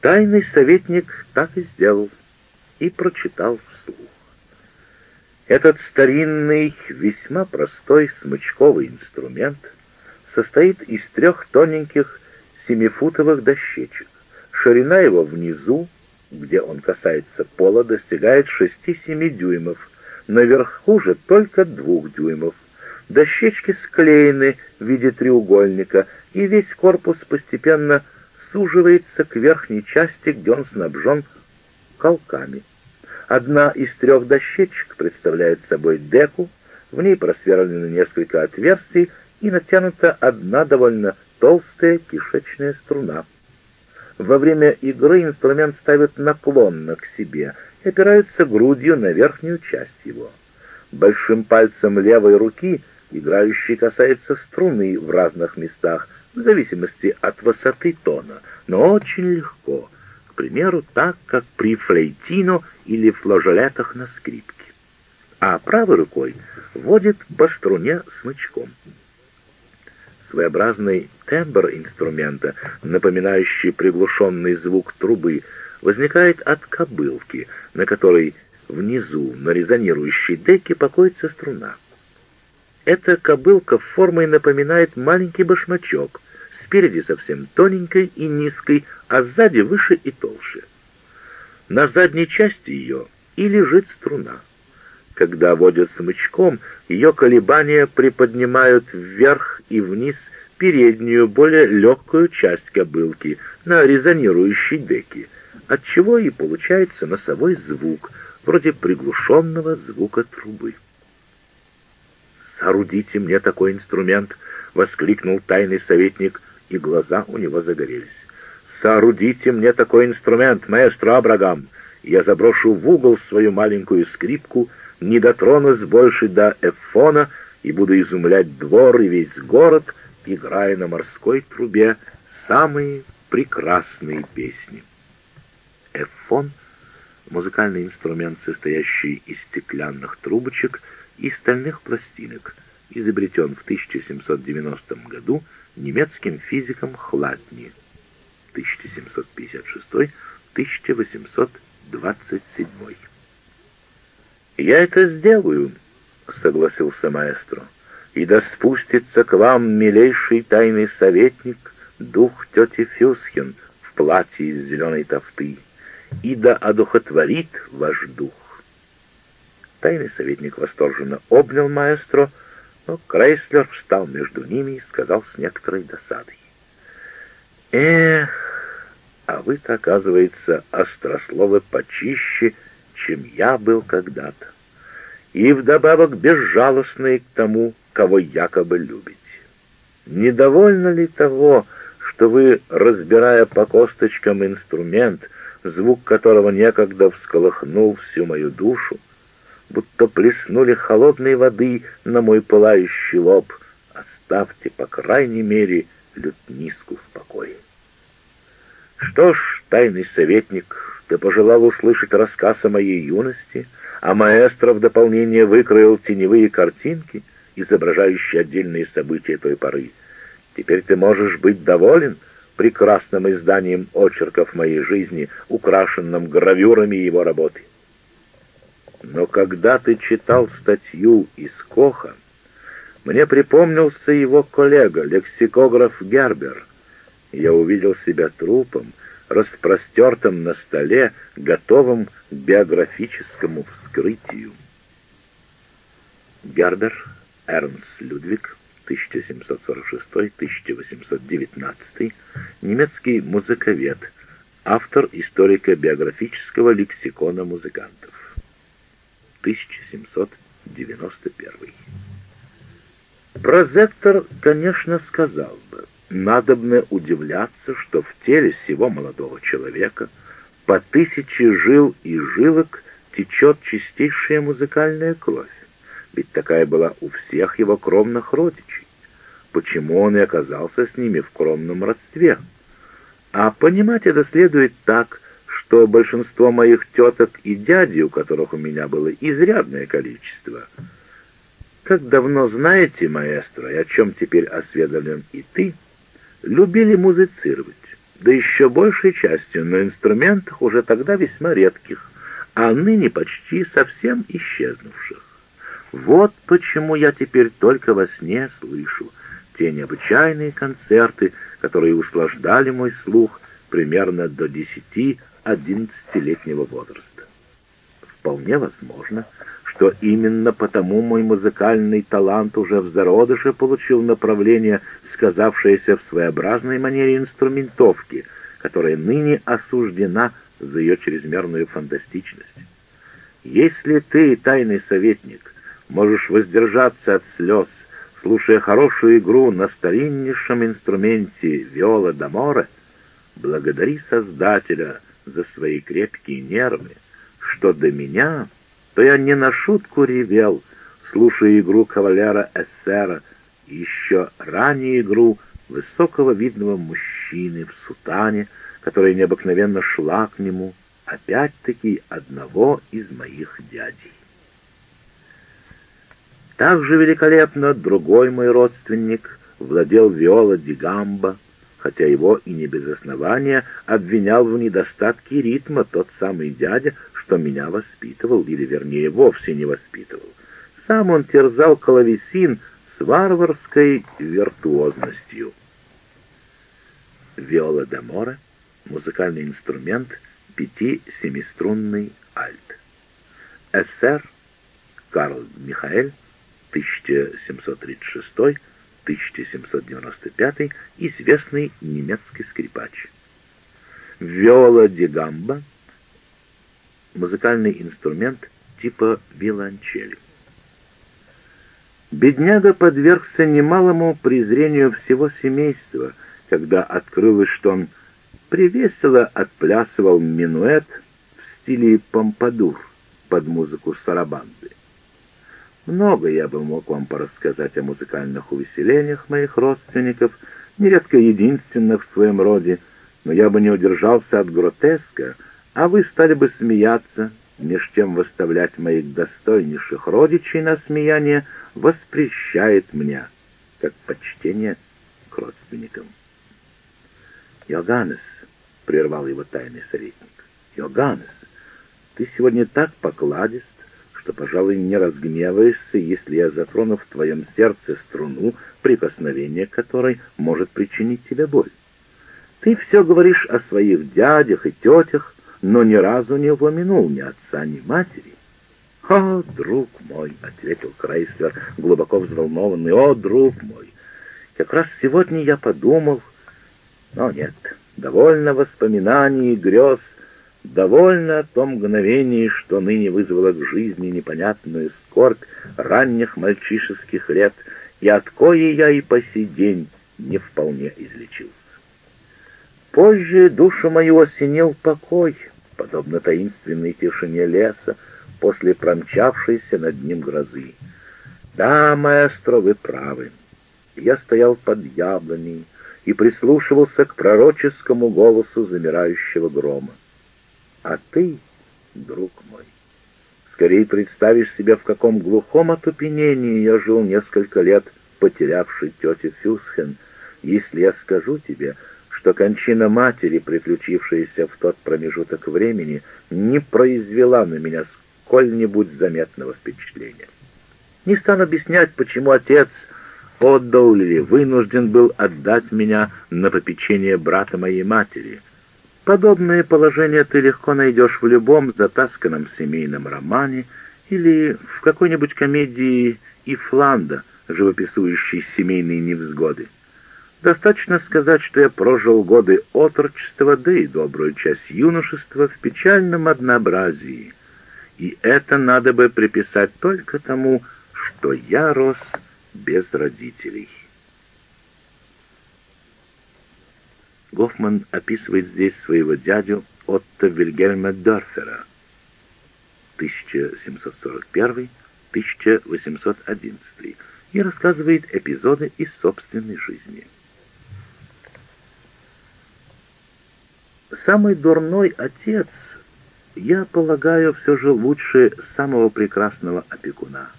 Тайный советник так и сделал и прочитал вслух. Этот старинный, весьма простой смычковый инструмент состоит из трех тоненьких семифутовых дощечек. Ширина его внизу, где он касается пола, достигает 6-7 дюймов, наверху же только двух дюймов. Дощечки склеены в виде треугольника, и весь корпус постепенно суживается к верхней части, где он снабжен колками. Одна из трех дощечек представляет собой деку, в ней просверлено несколько отверстий и натянута одна довольно толстая кишечная струна. Во время игры инструмент ставят наклонно к себе и опирается грудью на верхнюю часть его. Большим пальцем левой руки играющий касается струны в разных местах, в зависимости от высоты тона, но очень легко — примеру, так, как при флейтино или флажолетах на скрипке. А правой рукой водит по струне смычком. Своеобразный тембр инструмента, напоминающий приглушенный звук трубы, возникает от кобылки, на которой внизу на резонирующей деке покоится струна. Эта кобылка формой напоминает маленький башмачок — спереди совсем тоненькой и низкой, а сзади выше и толще. На задней части ее и лежит струна. Когда водят смычком, ее колебания приподнимают вверх и вниз переднюю, более легкую часть кобылки на резонирующей деке, отчего и получается носовой звук, вроде приглушенного звука трубы. «Соорудите мне такой инструмент!» — воскликнул тайный советник и глаза у него загорелись. «Соорудите мне такой инструмент, маэстро Абрагам, я заброшу в угол свою маленькую скрипку, не дотронусь больше до эфона и буду изумлять двор и весь город, играя на морской трубе самые прекрасные песни». Эфон — музыкальный инструмент, состоящий из стеклянных трубочек и стальных пластинок, изобретен в 1790 году — немецким физиком Хладни 1756-1827. «Я это сделаю», — согласился маэстро, — «и да спустится к вам милейший тайный советник, дух тети Фюсхен в платье из зеленой тофты, и да одухотворит ваш дух». Тайный советник восторженно обнял маэстро, — но Крейслер встал между ними и сказал с некоторой досадой. «Эх, а вы-то, оказывается, острословы почище, чем я был когда-то, и вдобавок безжалостные к тому, кого якобы любите. Недовольно ли того, что вы, разбирая по косточкам инструмент, звук которого некогда всколыхнул всю мою душу, будто плеснули холодной воды на мой пылающий лоб. Оставьте, по крайней мере, лютниску в покое. Что ж, тайный советник, ты пожелал услышать рассказ о моей юности, а маэстро в дополнение выкроил теневые картинки, изображающие отдельные события той поры. Теперь ты можешь быть доволен прекрасным изданием очерков моей жизни, украшенным гравюрами его работы. Но когда ты читал статью из Коха, мне припомнился его коллега, лексикограф Гербер. Я увидел себя трупом, распростертым на столе, готовым к биографическому вскрытию. Гербер, Эрнст Людвиг, 1746-1819, немецкий музыковед, автор историко-биографического лексикона музыкантов. 1791. Прозектор, конечно, сказал бы, надобно удивляться, что в теле всего молодого человека по тысяче жил и жилок течет чистейшая музыкальная кровь, ведь такая была у всех его кровных родичей. Почему он и оказался с ними в кровном родстве? А понимать это следует так, что большинство моих теток и дядей, у которых у меня было изрядное количество, как давно знаете, маэстро, и о чем теперь осведомлен и ты, любили музицировать, да еще большей частью на инструментах уже тогда весьма редких, а ныне почти совсем исчезнувших. Вот почему я теперь только во сне слышу те необычайные концерты, которые услаждали мой слух примерно до десяти-одиннадцатилетнего возраста. Вполне возможно, что именно потому мой музыкальный талант уже в зародыше получил направление, сказавшееся в своеобразной манере инструментовки, которая ныне осуждена за ее чрезмерную фантастичность. Если ты, тайный советник, можешь воздержаться от слез, слушая хорошую игру на стариннейшем инструменте виола да море, благодари Создателя за свои крепкие нервы, что до меня, то я не на шутку ревел, слушая игру кавалера Эссера и еще ранее игру высокого видного мужчины в сутане, которая необыкновенно шла к нему, опять-таки одного из моих дядей. Также великолепно другой мой родственник владел виола Дигамба, хотя его и не без основания обвинял в недостатке ритма тот самый дядя, что меня воспитывал, или, вернее, вовсе не воспитывал. Сам он терзал клавесин с варварской виртуозностью. Виола де Море — музыкальный инструмент, пяти-семиструнный альт. СР Карл Михаэль, 1736-1795, известный немецкий скрипач. Виола де Гамба — музыкальный инструмент типа виолончели. Бедняга подвергся немалому презрению всего семейства, когда открылось, что он привесело отплясывал минуэт в стиле помпадур под музыку сарабанды. Много я бы мог вам порассказать о музыкальных увеселениях моих родственников, нередко единственных в своем роде, но я бы не удержался от гротеска — а вы стали бы смеяться, меж тем выставлять моих достойнейших родичей на смеяние воспрещает мне, как почтение к родственникам. «Йоганнес», — прервал его тайный советник, — «Йоганнес, ты сегодня так покладист, что, пожалуй, не разгневаешься, если я затрону в твоем сердце струну, прикосновение которой может причинить тебе боль. Ты все говоришь о своих дядях и тетях, но ни разу не упомянул ни отца, ни матери. «О, друг мой!» — ответил Крейслер, глубоко взволнованный. «О, друг мой! Как раз сегодня я подумал... Но нет, довольно воспоминаний и грез, довольно о том мгновении, что ныне вызвало к жизни непонятную скорбь ранних мальчишеских лет, и от коей я и по сей день не вполне излечился. Позже душу мою осенил покой, подобно таинственной тишине леса после промчавшейся над ним грозы. Да, маэстро, вы правы. Я стоял под яблоней и прислушивался к пророческому голосу замирающего грома. А ты, друг мой, скорее представишь себе, в каком глухом отупенении я жил несколько лет, потерявший тетю Фюсхен, если я скажу тебе, что кончина матери, приключившаяся в тот промежуток времени, не произвела на меня сколь-нибудь заметного впечатления. Не стану объяснять, почему отец отдал или вынужден был отдать меня на попечение брата моей матери. Подобное положение ты легко найдешь в любом затасканном семейном романе или в какой-нибудь комедии Ифланда, живописующей семейные невзгоды. Достаточно сказать, что я прожил годы отрочества, да и добрую часть юношества в печальном однообразии, и это надо бы приписать только тому, что я рос без родителей. Гофман описывает здесь своего дядю Отто Вильгельма Дорфера 1741-1811 и рассказывает эпизоды из собственной жизни. Самый дурной отец, я полагаю, все же лучше самого прекрасного опекуна.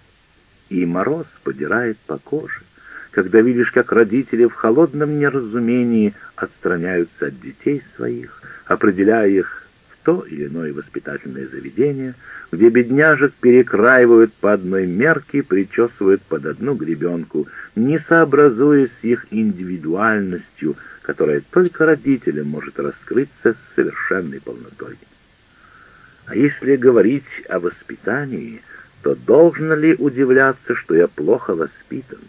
И мороз подирает по коже, когда видишь, как родители в холодном неразумении отстраняются от детей своих, определяя их в то или иное воспитательное заведение, где бедняжек перекраивают по одной мерке, причесывают под одну гребенку, не сообразуясь с их индивидуальностью, которая только родителям может раскрыться с совершенной полнотой. А если говорить о воспитании, то должно ли удивляться, что я плохо воспитан?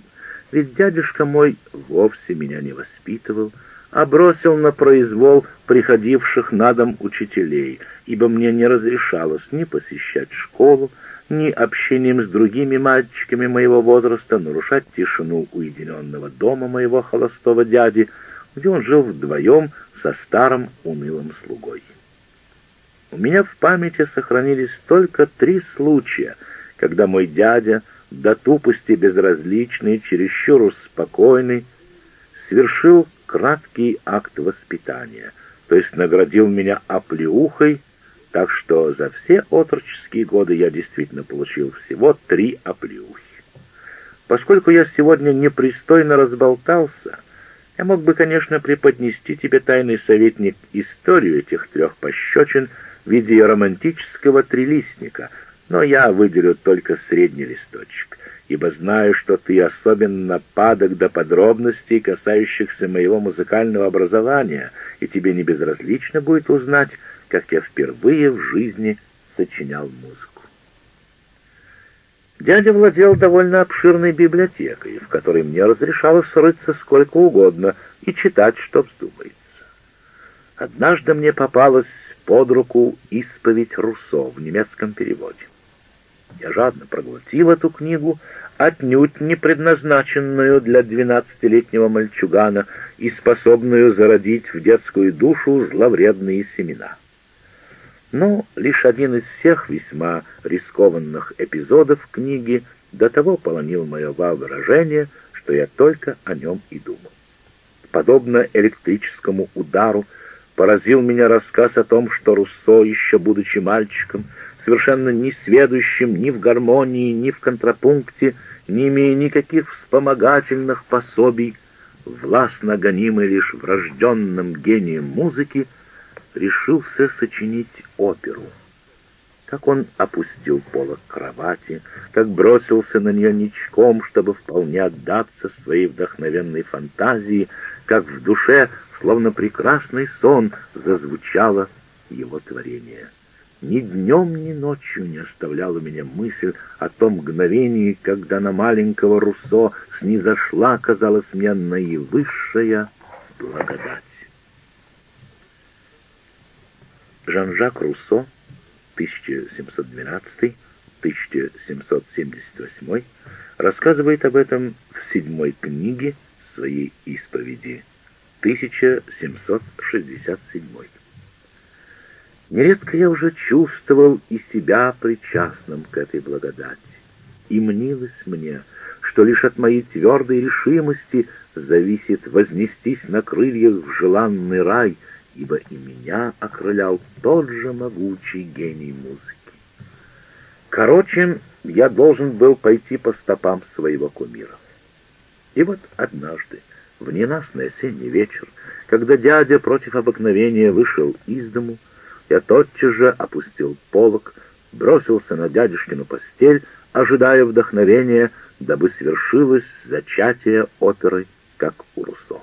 Ведь дядюшка мой вовсе меня не воспитывал, а бросил на произвол приходивших на дом учителей, ибо мне не разрешалось ни посещать школу, ни общением с другими мальчиками моего возраста нарушать тишину уединенного дома моего холостого дяди, где он жил вдвоем со старым унылым слугой. У меня в памяти сохранились только три случая, когда мой дядя, до тупости безразличный, чересчур спокойный, совершил краткий акт воспитания, то есть наградил меня оплеухой, так что за все отроческие годы я действительно получил всего три оплеухи. Поскольку я сегодня непристойно разболтался, я мог бы, конечно, преподнести тебе, тайный советник, историю этих трех пощечин в виде романтического трилистника, но я выделю только средний листочек ибо знаю, что ты особенно падок до подробностей, касающихся моего музыкального образования, и тебе не безразлично будет узнать, как я впервые в жизни сочинял музыку. Дядя владел довольно обширной библиотекой, в которой мне разрешалось рыться сколько угодно и читать, что вздумается. Однажды мне попалась под руку исповедь Руссо в немецком переводе. Я жадно проглотил эту книгу, отнюдь не предназначенную для двенадцатилетнего мальчугана и способную зародить в детскую душу зловредные семена. Но лишь один из всех весьма рискованных эпизодов книги до того полонил мое воображение, что я только о нем и думал. Подобно электрическому удару поразил меня рассказ о том, что Руссо, еще будучи мальчиком, совершенно не сведущим ни в гармонии, ни в контрапункте, не имея никаких вспомогательных пособий, властно гонимый лишь врожденным гением музыки, решился сочинить оперу. Как он опустил полок кровати, как бросился на нее ничком, чтобы вполне отдаться своей вдохновенной фантазии, как в душе, словно прекрасный сон, зазвучало его творение. Ни днем, ни ночью не оставляла меня мысль о том мгновении, когда на маленького Руссо снизошла, казалось мне, наивысшая благодать. Жан-Жак Руссо, 1712-1778, рассказывает об этом в седьмой книге своей исповеди, 1767. Нередко я уже чувствовал и себя причастным к этой благодати. И мнилось мне, что лишь от моей твердой решимости зависит вознестись на крыльях в желанный рай, ибо и меня окрылял тот же могучий гений музыки. Короче, я должен был пойти по стопам своего кумира. И вот однажды, в ненастный осенний вечер, когда дядя против обыкновения вышел из дому, я тотчас же опустил полог, бросился на дядюшкину постель, ожидая вдохновения, дабы свершилось зачатие оперы, как у Руссо.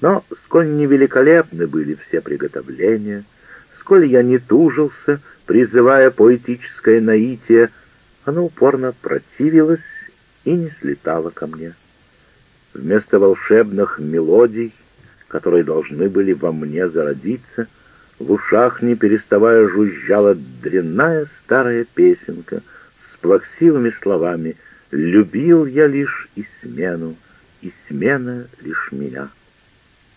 Но сколь невеликолепны были все приготовления, сколь я не тужился, призывая поэтическое наитие, оно упорно противилось и не слетало ко мне. Вместо волшебных мелодий, которые должны были во мне зародиться, в ушах, не переставая, жужжала дрянная старая песенка с плаксивыми словами «Любил я лишь и смену, и смена лишь меня».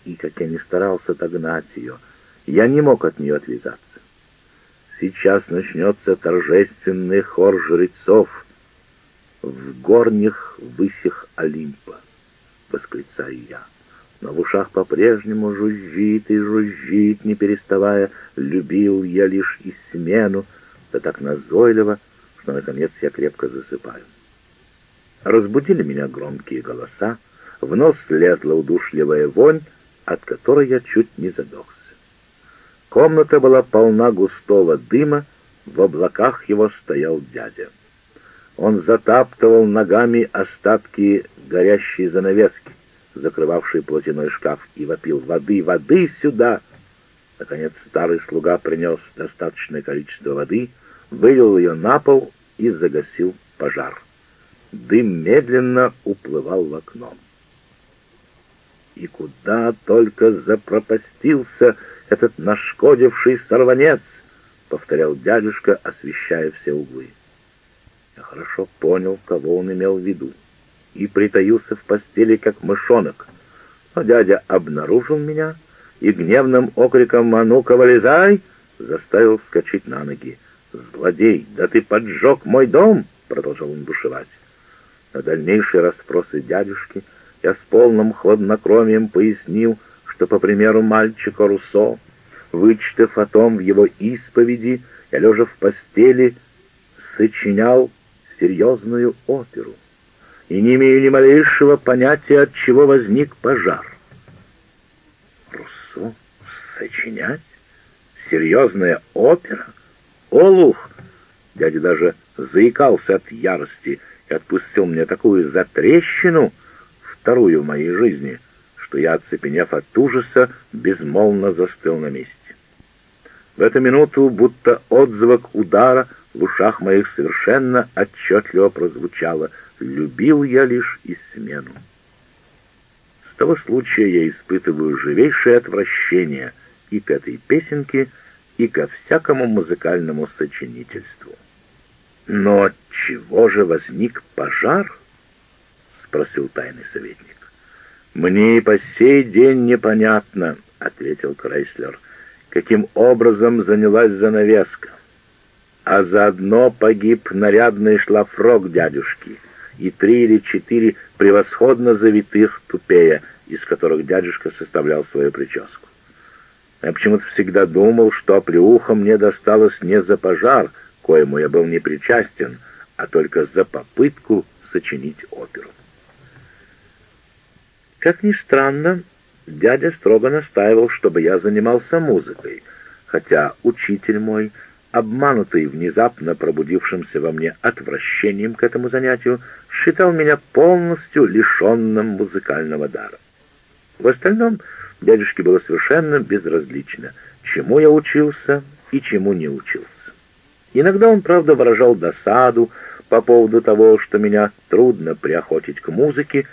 И, как я не старался догнать ее, я не мог от нее отвязаться. Сейчас начнется торжественный хор жрецов в горних высях Олимпа, восклицаю я но в ушах по-прежнему жужжит и жужжит, не переставая, любил я лишь и смену, да так назойливо, что, наконец, я крепко засыпаю. Разбудили меня громкие голоса, в нос лезла удушливая вонь, от которой я чуть не задохся. Комната была полна густого дыма, в облаках его стоял дядя. Он затаптывал ногами остатки горящей занавески, закрывавшей платяной шкаф, и вопил «Воды, воды сюда!» Наконец старый слуга принес достаточное количество воды, вылил ее на пол и загасил пожар. Дым медленно уплывал в окно. И куда только запропастился этот нашкодивший сорванец, повторял дядюшка, освещая все углы. Я хорошо понял, кого он имел в виду, и притаился в постели, как мышонок. Но дядя обнаружил меня и гневным окриком «А ну-ка, вылезай!» заставил вскочить на ноги. «Злодей, да ты поджег мой дом!» — продолжал он бушевать. На дальнейшие расспросы дядюшки я с полным хладнокровием пояснил, что, по примеру мальчика Руссо, вычитав о том в его исповеди, я, лежа в постели, сочинял серьезную оперу и не имею ни малейшего понятия, от чего возник пожар. Руссо сочинять? Серьезная опера? Олух! Дядя даже заикался от ярости и отпустил мне такую затрещину, вторую в моей жизни, что я, оцепенев от ужаса, безмолвно застыл на месте. В эту минуту, будто отзвук удара, в ушах моих совершенно отчетливо прозвучало «любил я лишь и смену». С того случая я испытываю живейшее отвращение и к этой песенке, и ко всякому музыкальному сочинительству. Но чего же возник пожар? спросил тайный советник. Мне и по сей день непонятно, ответил Крейслер, каким образом занялась занавеска. А заодно погиб нарядный шлафрок дядюшки и три или четыре превосходно завитых тупея, из которых дядюшка составлял свою прическу. Я почему-то всегда думал, что оплеуха мне досталось не за пожар, коему я был не причастен, а только за попытку сочинить оперу. Как ни странно, дядя строго настаивал, чтобы я занимался музыкой, хотя учитель мой, обманутый внезапно пробудившимся во мне отвращением к этому занятию, считал меня полностью лишенным музыкального дара. В остальном Дядюшке было совершенно безразлично, чему я учился и чему не учился. Иногда он, правда, выражал досаду по поводу того, что меня трудно приохотить к музыке,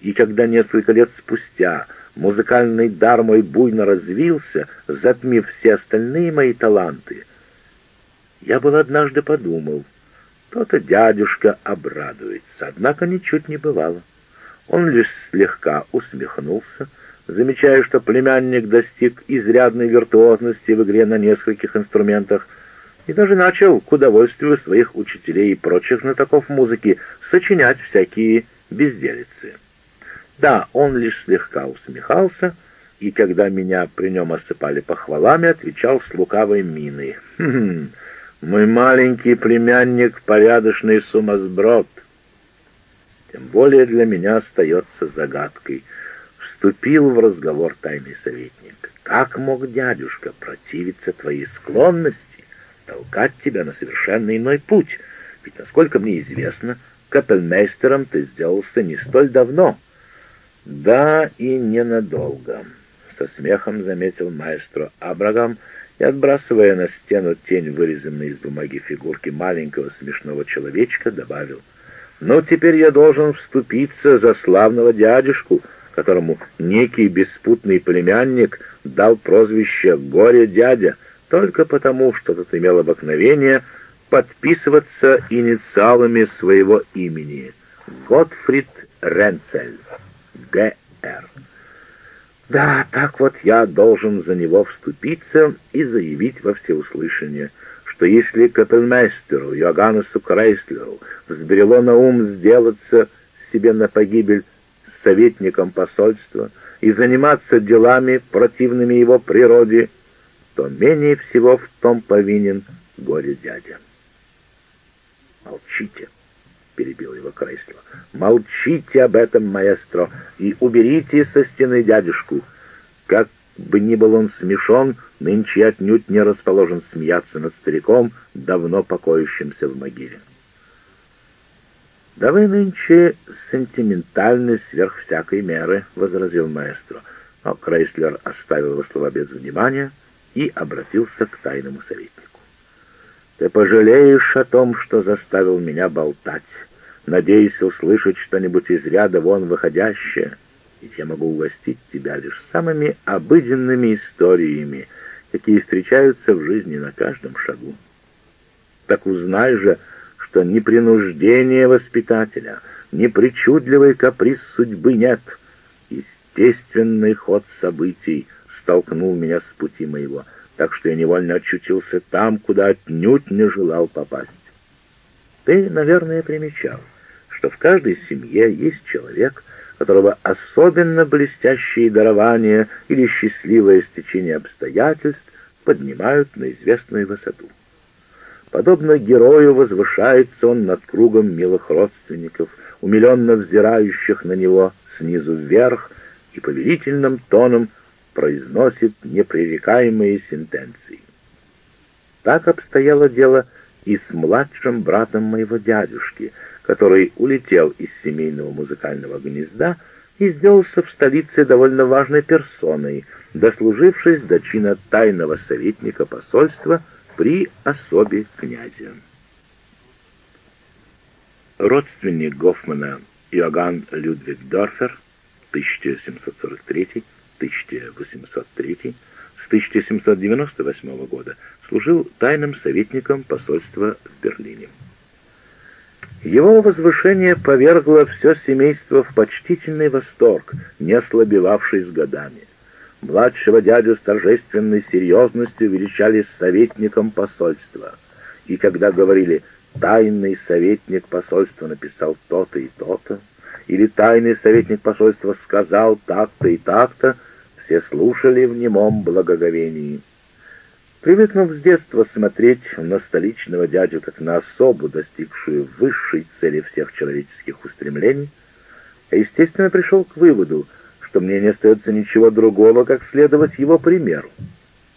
и когда несколько лет спустя музыкальный дар мой буйно развился, затмив все остальные мои таланты, я был однажды подумал, то-то дядюшка обрадуется, однако ничуть не бывало. Он лишь слегка усмехнулся, замечая, что племянник достиг изрядной виртуозности в игре на нескольких инструментах и даже начал, к удовольствию своих учителей и прочих знатоков музыки, сочинять всякие безделицы. Да, он лишь слегка усмехался, и когда меня при нем осыпали похвалами, отвечал с лукавой миной. «Хм, мой маленький племянник — порядочный сумасброд». Тем более для меня остается загадкой — вступил в разговор тайный советник. «Как мог дядюшка противиться твоей склонности, толкать тебя на совершенно иной путь? Ведь, насколько мне известно, капельмейстером ты сделался не столь давно». «Да и ненадолго», — со смехом заметил маэстро Абрагам отбрасывая на стену тень, вырезанной из бумаги фигурки маленького смешного человечка, добавил, «Ну, теперь я должен вступиться за славного дядюшку, которому некий беспутный племянник дал прозвище «Горе-дядя» только потому, что тот имел обыкновение подписываться инициалами своего имени Готфрид Ренцель, Г.Р. Да, так вот я должен за него вступиться и заявить во всеуслышание, что если капельмейстеру Йоганнесу Крейслеру взбрело на ум сделаться себе на погибель советником посольства и заниматься делами, противными его природе, то менее всего в том повинен горе-дядя. Молчите. — перебил его Крейслер. «Молчите об этом, маэстро, и уберите со стены дядюшку. Как бы ни был он смешон, нынче отнюдь не расположен смеяться над стариком, давно покоящимся в могиле». «Да вы нынче сентиментальны сверх всякой меры», — возразил маэстро. Но Крейслер оставил его слова без внимания и обратился к тайному советнику. «Ты пожалеешь о том, что заставил меня болтать, надеясь услышать что-нибудь из ряда вон выходящее, ведь я могу угостить тебя лишь самыми обыденными историями, какие встречаются в жизни на каждом шагу. Так узнай же, что ни принуждения воспитателя, ни причудливый каприз судьбы нет. Естественный ход событий столкнул меня с пути моего, так что я невольно очутился там, куда отнюдь не желал попасть. Ты, наверное, примечал, что в каждой семье есть человек, которого особенно блестящие дарования или счастливое стечение обстоятельств поднимают на известную высоту. Подобно герою возвышается он над кругом милых родственников, умиленно взирающих на него снизу вверх, и повелительным тоном произносит непререкаемые сентенции. Так обстояло дело и с младшим братом моего дядюшки, который улетел из семейного музыкального гнезда и сделался в столице довольно важной персоной, дослужившись до чина тайного советника посольства — при особе князя. Родственник Гофмана Иоганн Людвиг Дорфер 1743-1803 с 1798 года служил тайным советником посольства в Берлине. Его возвышение повергло все семейство в почтительный восторг, не ослабевавший с годами. Младшего дядю с торжественной серьезностью величали советником посольства. И когда говорили «тайный советник посольства написал то-то и то-то», или «тайный советник посольства сказал так-то и так-то», все слушали в немом благоговении. Привыкнув с детства смотреть на столичного дядю как на особу, достигшую высшей цели всех человеческих устремлений, я, естественно, пришел к выводу, что мне не остается ничего другого, как следовать его примеру.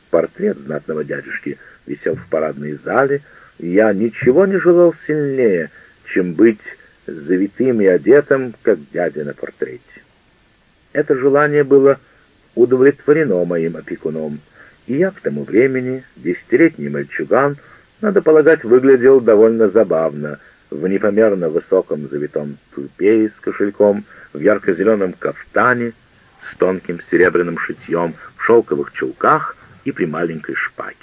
Портрет знатного дядюшки висел в парадной зале, и я ничего не желал сильнее, чем быть завитым и одетым, как дядя на портрете. Это желание было удовлетворено моим опекуном, и я к тому времени, десятилетний мальчуган, надо полагать, выглядел довольно забавно, в непомерно высоком завитом тупее с кошельком, в ярко-зеленом кафтане — с тонким серебряным шитьем, в шелковых чулках и при маленькой шпаге.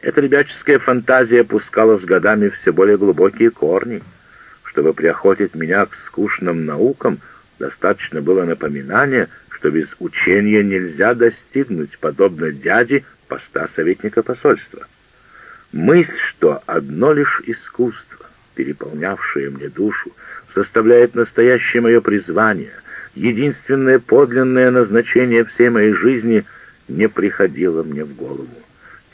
Эта ребяческая фантазия пускала с годами все более глубокие корни. Чтобы приохотить меня к скучным наукам, достаточно было напоминания, что без учения нельзя достигнуть, подобно дяде, поста советника посольства. Мысль, что одно лишь искусство, переполнявшее мне душу, составляет настоящее мое призвание, единственное подлинное назначение всей моей жизни не приходило мне в голову.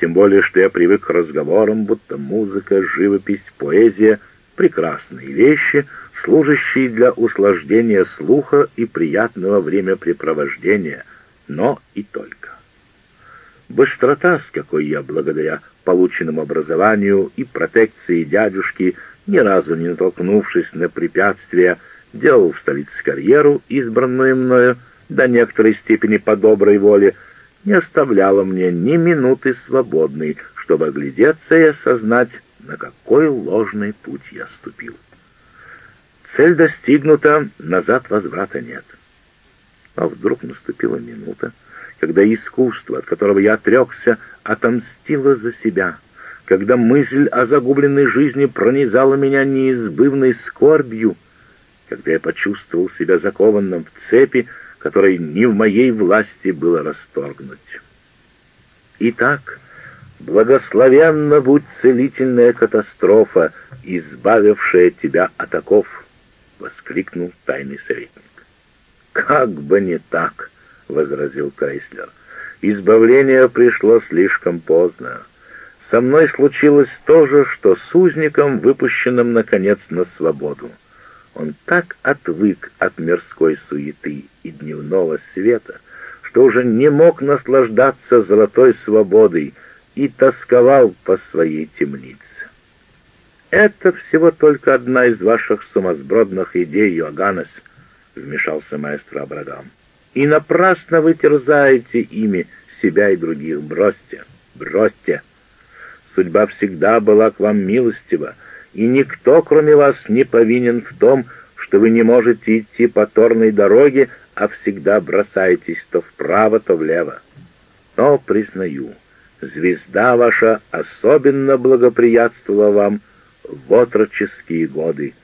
Тем более, что я привык к разговорам, будто музыка, живопись, поэзия — прекрасные вещи, служащие для услаждения слуха и приятного времяпрепровождения, но и только. Быстрота, с какой я, благодаря полученному образованию и протекции дядюшки, ни разу не натолкнувшись на препятствия, делал в столице карьеру, избранную мною до некоторой степени по доброй воле, не оставляла мне ни минуты свободной, чтобы оглядеться и осознать, на какой ложный путь я ступил. Цель достигнута, назад возврата нет. А вдруг наступила минута, когда искусство, от которого я отрекся, отомстило за себя, когда мысль о загубленной жизни пронизала меня неизбывной скорбью — когда я почувствовал себя закованным в цепи, которые не в моей власти было расторгнуть. Итак, благословенна будь целительная катастрофа, избавившая тебя от оков, — воскликнул тайный советник. «Как бы не так!» — возразил Крейслер. «Избавление пришло слишком поздно. со мной случилось то же, что с узником, выпущенным, наконец, на свободу. Он так отвык от мирской суеты и дневного света, что уже не мог наслаждаться золотой свободой и тосковал по своей темнице. «Это всего только одна из ваших сумасбродных идей, Йоганнес», — вмешался маэстро Абрагам. «И напрасно вы терзаете ими себя и других. Бросьте, бросьте. Судьба всегда была к вам милостива, и никто, кроме вас, не повинен в том, что вы не можете идти по торной дороге, а всегда бросаетесь то вправо, то влево. Но, признаю, звезда ваша особенно благоприятствовала вам в отроческие годы,